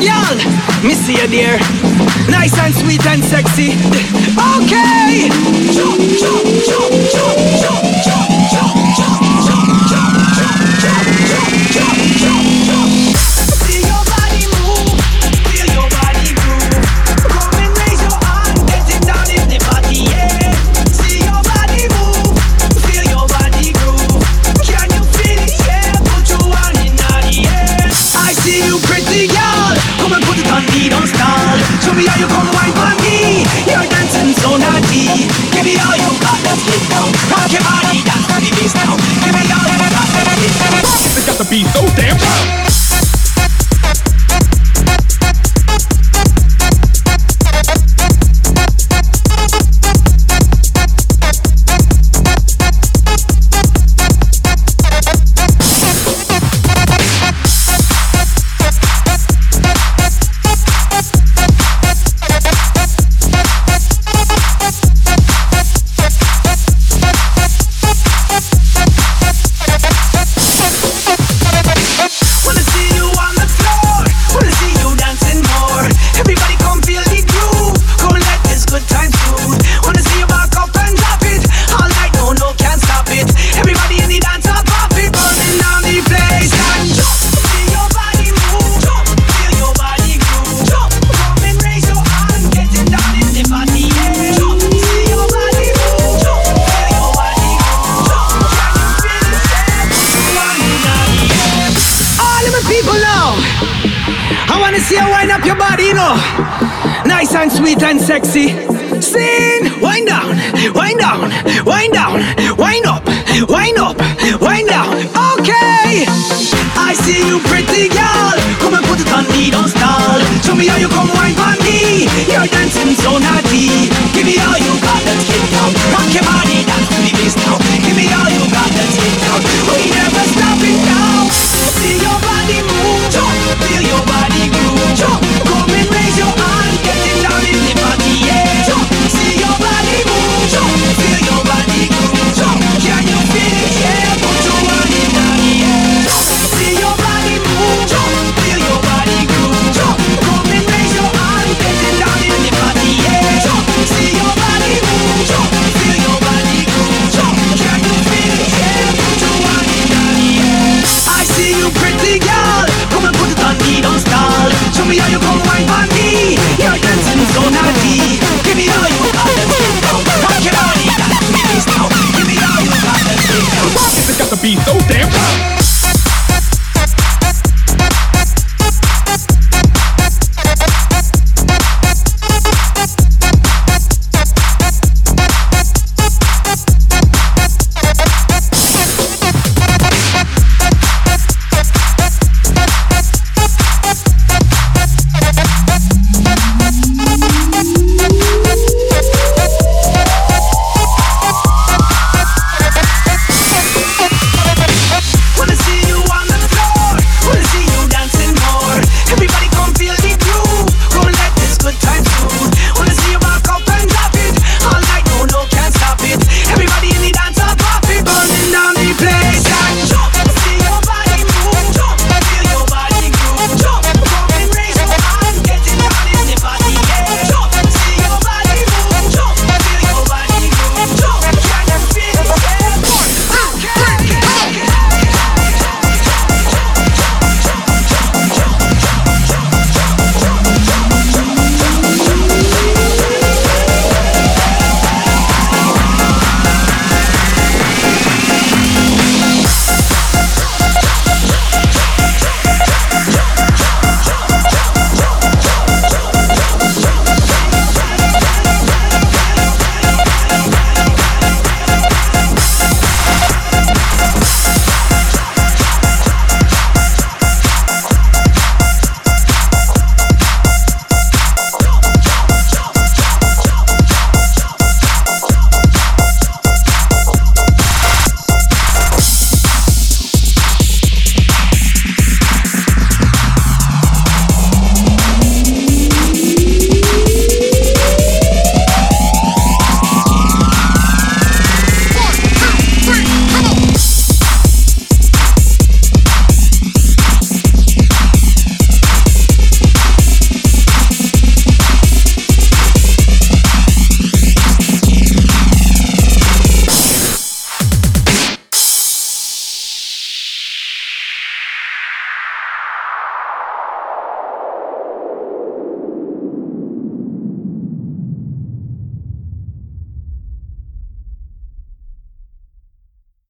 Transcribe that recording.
Y'all, Me see you there. Nice and sweet and sexy. Okay. Jump, jump, jump, jump, jump. me see you wind up your body, you know. Nice and sweet and sexy. Sin, wind down, wind down, wind down, wind up.